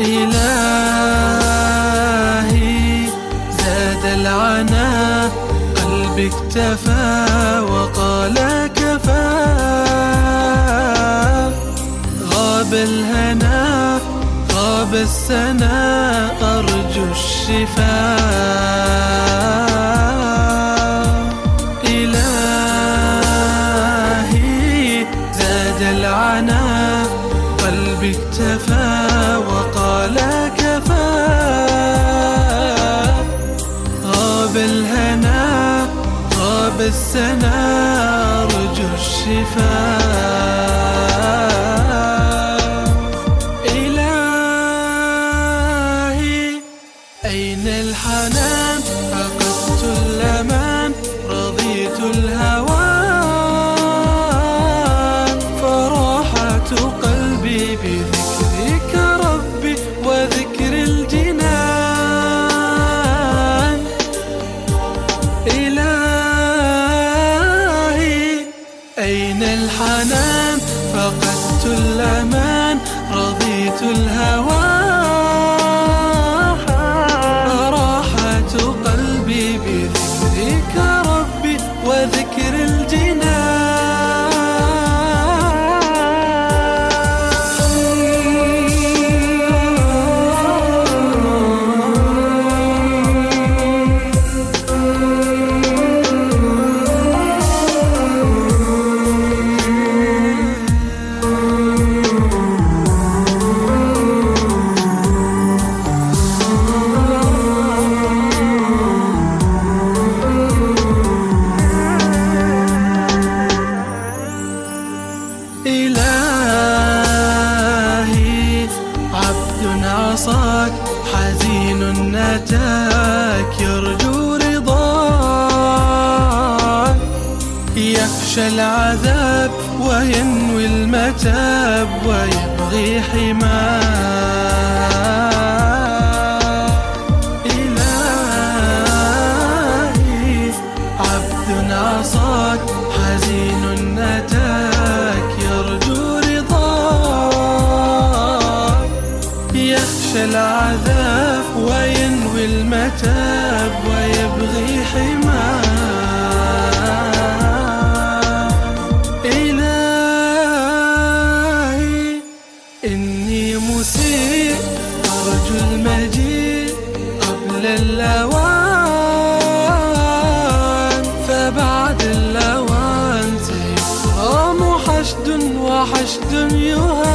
إلهي زاد العناء قلبي اكتفى وقال كفى. غاب الهنا غاب السنا أرجو الشفاء. إلهي زاد قلبي اكتفى غاب السنا أرجو الشفاء. الحنان فقدت الأمان رضيت الهوى نتاك يرجو رضاك يخشى العذاب وينوي المتاب ويبغي حماك. إني مسيء أرجو قبل الأوان فبعد الأوان سيقام حشد وحشد يريد